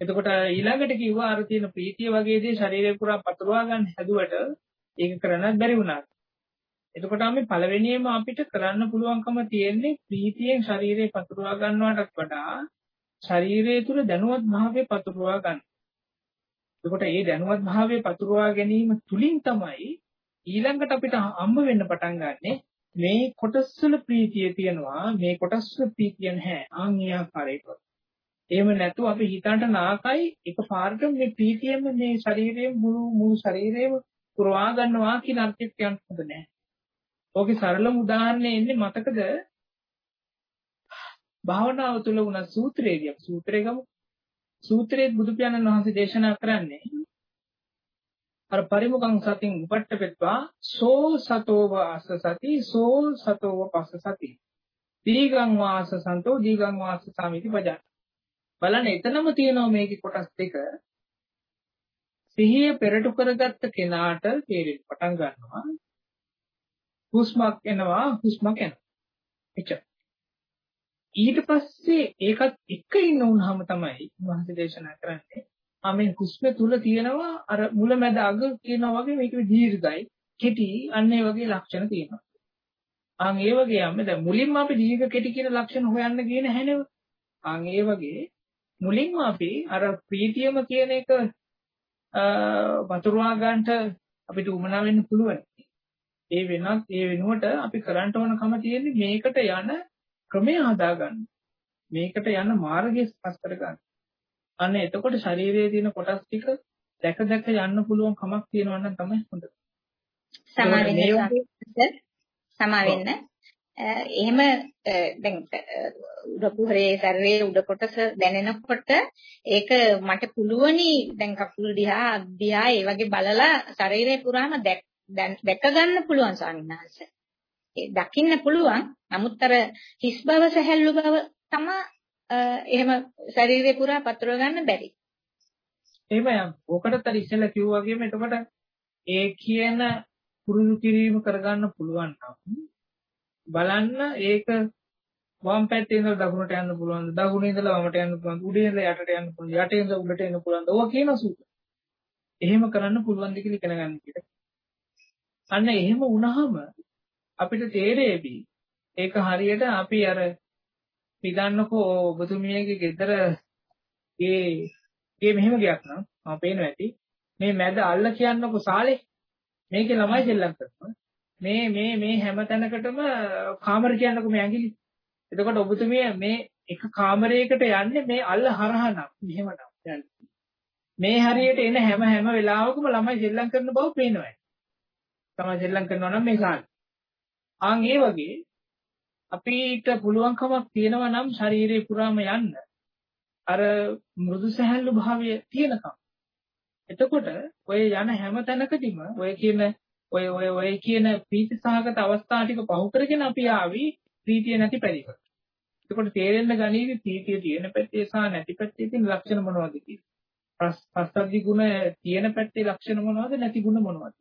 එතකොට ඊළඟට කිව්වා අර තියෙන ප්‍රීතිය වගේ දේ ශරීරය පුරා පතුරවා ගන්න හැදුවට ඒක කරන්නත් බැරි වුණා. එතකොට අපි පළවෙනියෙන්ම අපිට කරන්න පුළුවන්කම තියෙන්නේ ප්‍රීතියෙන් ශරීරය පතුරවා ගන්නවටත් වඩා ශරීරය තුල දැනුවත් භාවය පතුරවා ගන්න. එතකොට මේ දැනුවත් භාවය පතුරවා ගැනීම තුලින් තමයි ඊළඟට අපිට හම්බ වෙන්න පටන් ගන්නෙ මේ කොටස්වල ප්‍රීතිය තියෙනවා මේ කොටස්වල ප්‍රීතිය නැහැ ආන් ඒ ආකාරයට. එහෙම නැතුව අපි හිතන්ට නාකයි එකපාරට මේ ප්‍රීතියෙම මේ ශරීරයේ මුළු මුළු ශරීරයම පුරවා ගන්නවා කියන අර්ථයක් කියන්න හොඳ නැහැ. ඕකේ සරලම උදාහරණය එන්නේ මතකද? භාවනාව තුළ වුණ සූත්‍රයේදී සූත්‍රය ගමු. සූත්‍රයේ බුදු පියාණන් වහන්සේ දේශනා කරන්නේ අර පරිමුඛං සතින් උපට්ඨපෙත්වා සෝ සතෝව අස්ස සති සෝ සතෝව පස්ස සති. දීගං වාස සන්තෝ දීගං වාස සමිති පජාන. බලන්න එතනම තියෙනවා මේකේ කොටස් දෙක. සිහිය පෙරට කරගත්ත කෙනාට තේරෙන්න පටන් ගන්නවා. හුස්මක් එනවා හුස්මක් යනවා එච්චර. ඊට පස්සේ ඒකත් එක ඉන්න වුණාම තමයි මහත් දේශනා කරන්නේ. ආ මේ හුස්ම තුල තියෙනවා අර මුල මැද අග කියනවා වගේ මේක දීර්ඝයි. කෙටි අන්න ඒ වගේ ලක්ෂණ තියෙනවා. ආන් ඒ වගේ යන්න දැන් මුලින්ම අපි දීර්ඝ කෙටි කියන ලක්ෂණ හොයන්න ගියේ නැහැ නේද ආන් ඒ වගේ මුලින්ම අපි අර ප්‍රීතියම කියන එක වතුරවා ගන්නට අපිට උමනා වෙන්න පුළුවන්. ඒ වෙනත් ඒ වෙනුවට අපි කරන්න ඕන කම තියෙන්නේ මේකට යන ක්‍රමය හදාගන්න. මේකට යන මාර්ගය ස්පෂ්ට කරගන්න. අන්න එතකොට ශරීරයේ තියෙන කොටස් ටික දැක දැක යන්න පුළුවන් කමක් තියෙනවා නම් තමයි හොඳ. සමා වෙන්න. එහෙම දැන් උඩ කුහරේ ශරීරයේ උඩ කොටස දැනෙනකොට ඒක මට පුළුවනි දැන් කකුල් දිහා අත් දිහා ඒ වගේ බලලා ශරීරය පුරාම දැක් දැක ගන්න පුළුවන් ස්වාමීන් වහන්සේ. ඒ දකින්න පුළුවන්. නමුත් අර හිස් බව සැහැල්ලු බව තමයි එහෙම ශරීරය පුරා පතුර ගන්න බැරි. එහෙමයි. ඕකටත් අර ඉස්සෙල්ලා කිව්වා වගේම එතකොට ඒ කියන පුරුදු කිරීම කරගන්න පුළුවන් නම් බලන්න ඒක වම් පැත්තේ ඉඳලා දකුණට යන්න පුළුවන්ද දකුණේ ඉඳලා වමට යන්න පුළුවන්ද උඩේ ඉඳලා යටට යන්න පුළුවන්ද යටේ ඉඳලා උඩට එන්න පුළුවන්ද ඕවා කියන සූත්‍ර. එහෙම කරන්න පුළුවන්ද කියලා ඉගෙන ගන්න කියලා. අන්න එහෙම වුණාම අපිට තේරෙවි. ඒක හරියට අපි අර පිටන්නකෝ ඔබතුමියගේ ගෙදර ඒ ඒ මෙහෙම ගයක් නම් මම පේනවා ඇති. මේ මැද අල්ල කියන්නකෝ සාලේ. මේකේ ළමයි සෙල්ලම් කරනවා. මේ මේ මේ හැම තැනකටම කාමර කියන්නකෝ මේ ඇඟිලි. එතකොට ඔබතුමිය මේ එක කාමරයකට යන්නේ මේ අල්ල හරහා නම්. මෙහෙම නම් මේ හරියට එන හැම හැම වෙලාවකම ළමයි සෙල්ලම් කරන බව පේනවා තමයි සෙල්ලම් කරනවා නම් මේ කාලේ. ආන් ඒ වගේ අපිට පුළුවන්කමක් තියෙනවා නම් ශරීරේ පුරාම යන්න අර මෘදු සැහැල්ලු භාවය තියෙනකම්. එතකොට ඔය යන හැම තැනකදීම ඔය කියන ඔය ඔය ඔය කියන ප්‍රීති සහගත අවස්ථා ටික පහු කරගෙන අපි ආවි ප්‍රීතිය නැති පැතිකට. එතකොට තේරෙන්න ගනීවි ප්‍රීතිය තියෙන පැත්තේ සහ නැති පැත්තේ තියෙන ලක්ෂණ මොනවද කියලා. පස්සද්ධි ගුණ තියෙන පැත්තේ ලක්ෂණ මොනවද නැති ගුණ මොනවද?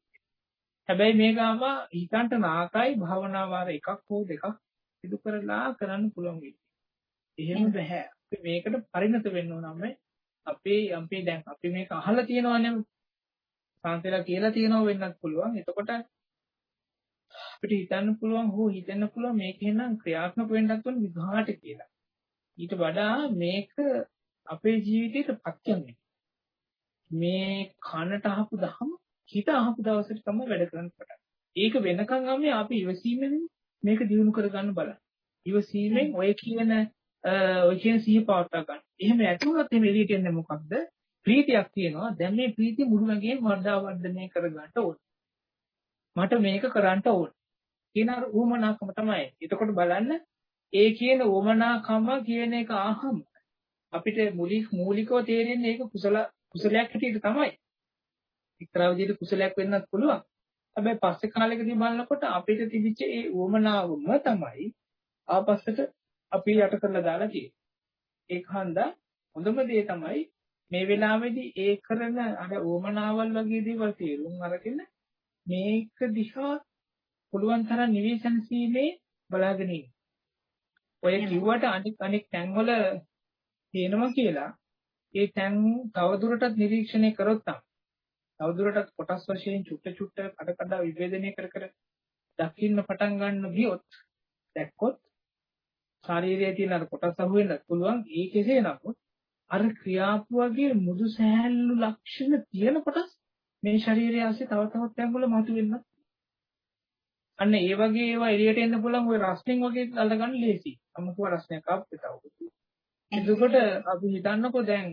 හැබැයි මේක ආව හිතන්ට නාකයි භාවනා වාර එකක් හෝ දෙකක් සිදු කරලා කරන්න පුළුවන් වෙයි. එහෙම බෑ. අපි මේකට පරිණත වෙන්න ඕන නම් අපේ අපි දැන් අපි මේක අහලා තියෙනවනේ. සාන්තලා කියලා තියෙනව වෙන්නත් පුළුවන්. එතකොට අපිට හිතන්න පුළුවන් හෝ හිතෙන්න පුළුවන් මේක එනම් ක්‍රියාත්මක වෙන්නත් ඕන විඝාට කියලා. ඊට වඩා මේක අපේ ජීවිතයට පත්‍යන්නේ. මේ කනට අහපු දහම හිත අහපු දවසට තමයි වැඩ කරන්න පටන් ඒක වෙනකන් අපි අපි ඉවසීමෙන් මේක දිනු කරගන්න බලන්න. ඉවසීමෙන් ඔය කියන ඔය කියන සිහිය පවත්වා ගන්න. එහෙම නැතුනොත් මේ එළියට එන්නේ මොකක්ද? ප්‍රීතියක් තියෙනවා. දැන් මේ ප්‍රීතිය මුළු නැගෙම වර්ධා වර්ධනය කරගන්න ඕන. මට මේක කරන්න ඕන. කියන අර ඌමනාකම තමයි. එතකොට බලන්න ඒ කියන ඌමනාකම කියන එක අහම අපිට මූලික මූලිකව තේරෙන්නේ ඒක කුසල කුසලයක් හැටියට තමයි. එක්තරා විදිහට කුසලයක් වෙන්නත් පුළුවන්. හැබැයි පස්සේ කාලෙකදී බලනකොට අපිට තිබිච්ච ඒ උවමනාවම තමයි ආපස්සට අපි යට කරලා දාලා තියෙන්නේ. ඒක හන්දා හොඳම දේ තමයි මේ වෙලාවේදී ඒ කරන අර උවමනාවල් වගේ දේවල් තේරුම් අරගෙන මේක දිහා පුළුවන් තරම් නිවේශනශීලී බලාගෙන ඉන්න. ඔය කිව්වට අනික් අනික් තැන්වල තියෙනවා කියලා ඒ තැන් තවදුරටත් නිරීක්ෂණය කරොත් තමයි තවදුරටත් කොටස් වශයෙන් චුට්ට චුට්ට කඩ කඩ විභේදනය කර කර දකින්න පටන් ගන්න ගියොත් දැක්කොත් ශාරීරියේ තියෙන අර කොටස් අහුවෙන්නත් පුළුවන් ඒ කෙසේ නමුත් අර ක්‍රියාපුවගේ මුදු සෑහළු ලක්ෂණ තියෙන කොටස් මේ ශරීරය ඇස්සේ තව තවත් තැන්වල මතුවෙන්න අන්න ඒ වගේ ඒවා එළියට එන්න පුළුවන් ওই රස්නින් වගේ අල්ලගන්න ලේසි. අමුතුව රස්නයක් ආප්පේ තව. එතකොට අපි හිතන්නකෝ දැන්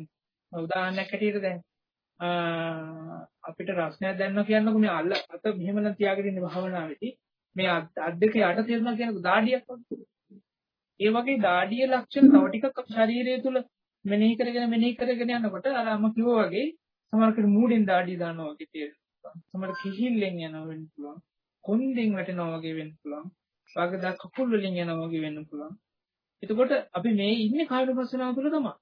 උදාහරණයක් හැටියට දැන් අපිට රස්නයක් දැනනවා කියන්නකො මේ අල්ල අත මෙහෙම නම් තියාගෙන ඉන්න භාවනාවේදී මේ අත් දෙක යට තියනවා කියනකො දාඩියක් වගේ. ඒ වගේ දාඩිය ලක්ෂණ තව ටිකක් අපේ ශරීරය තුල මෙනෙහි කරගෙන මෙනෙහි කරගෙන යනකොට අර අම කිව්වා වගේ සමහරකට මූඩෙන් දාඩිය දානවා වගේ තියෙනවා. පුළුවන්. සමහර කිහිල්ලෙන් යනවා වෙන්න පුළුවන්. කොන්දෙන් වැටෙනවා වගේ වෙන්න පුළුවන්. වාගදා කකුල් වලින් යනවා වගේ වෙන්න පුළුවන්. එතකොට අපි මේ ඉන්නේ කායනුපස්සනාව තුළ තමයි.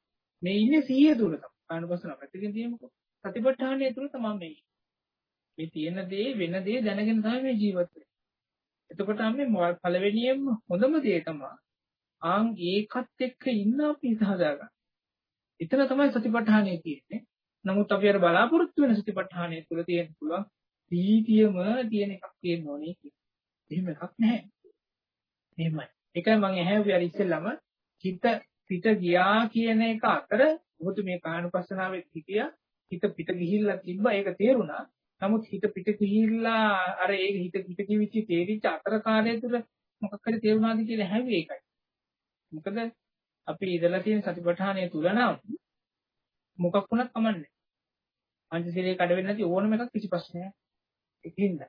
මේ ඉන්නේ සිහිය තුළ තමයි. කායනුපස්සනාව පැත්තකින් තියමුකෝ. සතිපට්ඨානය තුළ තමයි මේ. මේ තියෙන දේ වෙන දේ දැනගෙන තමයි මේ ජීවත් වෙන්නේ. එතකොට අපි පළවෙනියෙන්ම හොඳම දේ තමයි ආන් ඒකත් එක්ක ඉන්න අපි හදාගන්න. එතන තමයි සතිපට්ඨානය තියෙන්නේ. නමුත් අපි අර බලාපොරොත්තු වෙන සතිපට්ඨානය තුළ තියෙන්න පුළුවන් ප්‍රීතියම තියෙන එකක් තියෙන්න ඕනේ කියලා. එහෙම එකක් නැහැ. එහෙමයි. ඒකයි මම ඇහැව්වේ අර ඉස්සෙල්ලම හිත පිට ගියා කියන එක අතර මොකද මේ කායනුපස්සනාවේ හිතියා හිත පිට ගිහිල්ලා තිබ්බා ඒක තේරුණා. නමුත් හිත පිට ගිහිල්ලා අර ඒ හිත පිට කිවිච්ච තේරිච්ච අතර කාලය තුළ මොකක් හරි තේරුණාද කියලා ඇහැව්වේ ඒකයි. මොකද අපි ඉඳලා තියෙන සතිපට්ඨානය තුල නම් මොකක් වුණත් කමන්නේ. පංචශීලයේ කඩ වෙන්නේ නැති ඕනම එකක් කිසි ප්‍රශ්නයක් නැහැ. ඒකින්ද.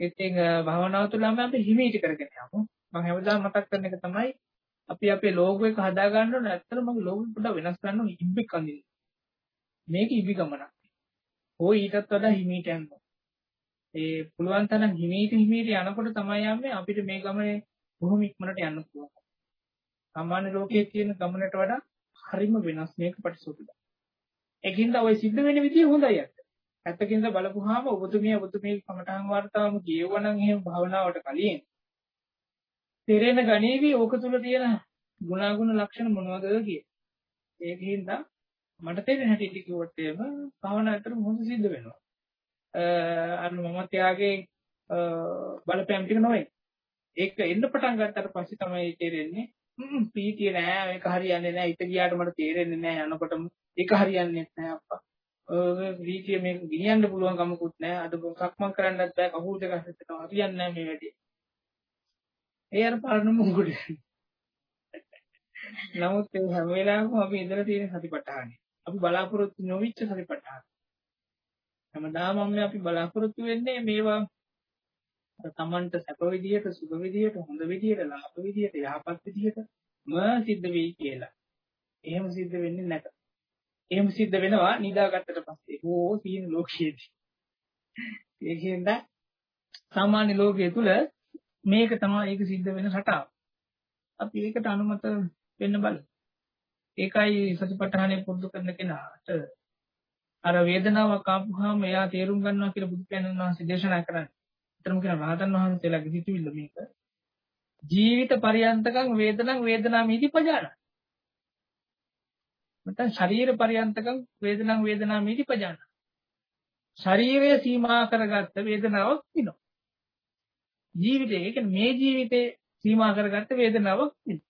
ඉතින් භවනාව තුළම අපි හිමීට කරගෙන යමු. මම හැමදාම මතක් කරන එක තමයි අපි අපේ ලෝගෝ එක හදා ගන්න ඕනේ. ඇත්තටම මගේ ලෝගෝ පොඩ්ඩක් වෙනස් කරන්න ඕනේ ඉබ්බෙක් අඳින්න. මේක ඉවි ගමනක්. හෝ ඊටත් වඩා හිමීට යනවා. ඒ පුළුවන් තරම් හිමීට හිමීට යනකොට තමයි යන්නේ අපිට මේ ගමනේ බොහොම ඉක්මනට යන්න පුළුවන්. සාමාන්‍ය ලෝකයේ තියෙන ගමනට වඩා හරිම වෙනස් මේක ප්‍රතිසෝපිත. ඒකින්ද ඔය සිද්ධ වෙන විදිය හොඳයි අක්ක. ඇත්තකින්ද බලපුවාම ඔබතුමිය ඔබතුමිය කමඨාන් වර්තාවම ගියවනම් එහෙම භාවනාවට කලින් තේරෙන ගණීවි ඕක තුල තියෙන ගුණාගුණ ලක්ෂණ මොනවද කියලා. ඒකින්ද මට තේරෙන හැටි කිව්වොත් එහෙම භවනා අතර මොහොත සිද්ධ වෙනවා. අර මම තියාගේ බලපෑම් ටික නොවේ. ඒක එන්න පටන් ගත්තට පස්සේ තමයි තේරෙන්නේ ප්‍රීතිය නෑ මේක හරියන්නේ නෑ හිත ගියාට මට තේරෙන්නේ නෑ යනකොටම ඒක හරියන්නේ නෑ අප්පා ඔය ප්‍රීතිය මේක ගෙනියන්න පුළුවන් කමකුත් නෑ අද සක්මන් කරන්නත් බෑ කහුල් දෙක හිටනවා හරියන්නේ නෑ මේ වැඩේ ඒ අර පරණ මොංගුඩ නමුත් ඒ හැම වෙලාවෙම අපි ඉඳලා තියෙන සතිපට්ඨානේ අපි බලාපොරොත්තු නොවිච්ච සතිපට්ඨාන හැමදාම අපි බලාපොරොත්තු වෙන්නේ මේවා තමන්ට සැප විදියට සුඛ විදියට හොඳ විදියට ලාභ විදියට යහපත් විදියටම සිද්ධ වෙයි කියලා. එහෙම සිද්ධ වෙන්නේ නැත. එහෙම සිද්ධ වෙනවා නිදාගත්තට පස්සේ. ඕ සීන ලෝකයේදී. ඒකෙන්ද සාමාන්‍ය ලෝකයේ තුල මේක තමයි ඒක සිද්ධ වෙන රටාව. අපි ඒකට අනුමත වෙන්න බලමු. ඒකයි සතිපට්ඨානය පුරුදු කරන කෙනාට අර වේදනාවක් ආපුහම එයා තේරුම් ගන්නවා කියලා බුදු පියාණන් වහන්සේ දේශනා කරන්නේ. ඇත්තම කියන රහතන් වහන්සේලාගේ සිතුවිල්ල මේක. ජීවිත පරියන්තකම් වේදනං වේදනාමීති පජාන. නැත්නම් ශරීර පරියන්තකම් වේදනං වේදනාමීති පජාන. ශරීරය සීමා කරගත්ත වේදනාවක් තියෙනවා. ජීවිතේ ඒ කියන්නේ මේ ජීවිතේ සීමා කරගත්ත වේදනාවක් තියෙනවා.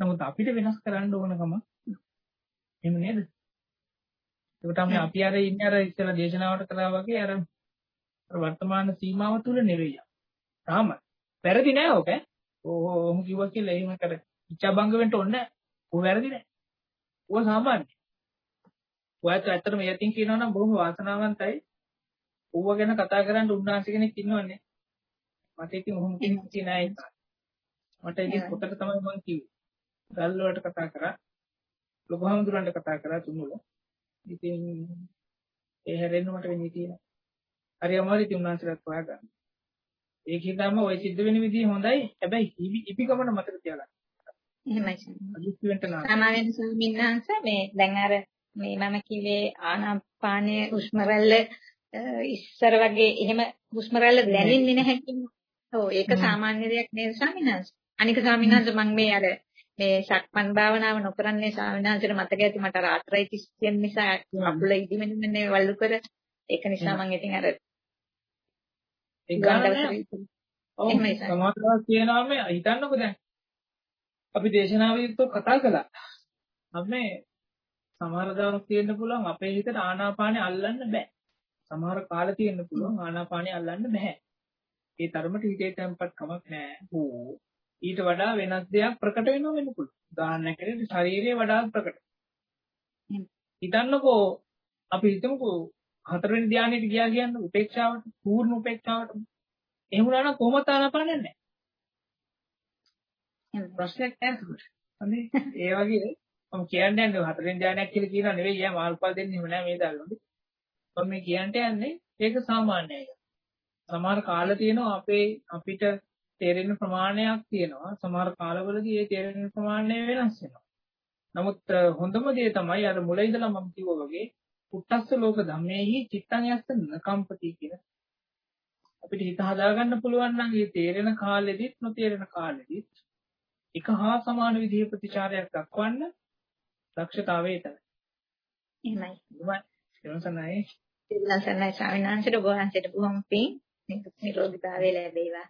නමුත් අපිට වෙනස් කරන්න ඕනකම එහෙම නේද? ඒකට අපි අපි අර ඉන්නේ අර ඉස්සෙල්ලා දේශනාවට කළා වගේ අර වර්තමාන සීමාව තුල නෙවෙයි. තාම වැරදි නෑ ඕක. ඕම කිව්වා කියලා එහෙම කර ඉච්ඡා භංග වෙන්න ඕනේ නෑ. ඕක වැරදි නෑ. ඕක සාමාන්‍යයි. ඔයත් ඇත්තටම යටින් කියනවා නම් බොහොම වාසනාවන්තයි. ඌව ගැන කතා කරන්න උන්වහන්සේ කෙනෙක් ඉන්නවනේ. මට ඉතින් ඔහොම කිසි නෑ ඒක. මට ඉතින් පොතට තමයි මම කිව්වේ. වලට කතා කරා. ලොකු හාමුදුරන්ට කතා කරා තුමුල. ඉතින් ඒ හැරෙන්න මට වෙන්නේ තියෙනවා. හරි අමාරු ඉතින් උන්වහන්සේලාත් හොයාගන්න. ඒකින්දම ওই සිද්ධ වෙන විදිහ හොඳයි. හැබැයි ඉපිකමන මතක තියාගන්න. එහෙමයි. සාමාන්‍යයෙන් ස්වාමීන් වහන්සේ මේ දැන් අර මේ මම කිව්වේ ආනාපානයේ හුස්ම රැල්ල ඉස්සර වගේ එහෙම හුස්ම රැල්ල දැනෙන්නේ නැහැ කියන්නේ. ඔව් ඒක සාමාන්‍ය දෙයක් නේද ස්වාමීන් වහන්සේ. අනික ස්වාමීන් වහන්සේ මම මේ අර මේ සක්මන් භාවනාව නොකරන්නේ ස්වාමීනාංශයට මතක ඇති මට ආතරයිටිස් තියෙන නිසා අකුල ඉදිමෙන්නේ වල්ලු කර. ඒක නිසා මම ඉතින් අර සමාජවාද කියනවා මේ. හිතන්නකෝ දැන්. අපි දේශනාවෙත් කතා කළා. අපි සමහර දවස් තියෙන්න පුළුවන් අපේ හිතට ආනාපානෙ අල්ලන්න බෑ. සමහර කාල තියෙන්න පුළුවන් ආනාපානෙ අල්ලන්න බෑ. ඒ තරමට හිතේ තැම්පත් කමක් නෑ. ඕ ඊට වඩා වෙනස් දෙයක් ප්‍රකට වෙනව වෙන්න පුළුවන්. උදාහරණයක් විදිහට ශරීරයේ වඩා ප්‍රකට. හිතන්නකෝ අපි හිතමුකෝ හතරවෙනි ධානයට ගියා කියන්නේ උපේක්ෂාවට, පූර්ණ උපේක්ෂාවට. එහෙම වුණා නම් කොහොමද ආනාපානෙ නැහැ. ප්‍රශ්නයක් නැහැ හරි ඒ වගේ මම කියන්නේ හතරවෙනි ධානයක් කියලා කියනවා නෙවෙයි යා මාල්පල් දෙන්නෙම නෑ මේ දාලුනේ. මම මේ කියන්න යන්නේ ඒක සාමාන්‍යයි. සමහර කාල තියෙනවා අපේ අපිට තේරෙන ප්‍රමාණයක් තියෙනවා. සමහර කාලවලදී ඒ තේරෙන ප්‍රමාණය වෙනස් වෙනවා. නමුත් හොඳම දේ තමයි අර මුල ඉඳලා මම කිව්වා වගේ පුත්තස්ස ලෝක ධම්මේහි චිත්තං යස්ස නකම්පති කියන අපිට හිත හදාගන්න පුළුවන් නම් මේ තේරෙන කාලෙදිත් නොතේරෙන කාලෙදිත් එක හා සමාන විදිහේ ප්‍රතිචාරයක් දක්වන්න දක්ෂතාවය එතන. එහෙමයි. තිරුවන් සරණයි ස්වාමීන් වහන්සේට බොහොම පිං නිරෝගීතාවය ලැබේවා.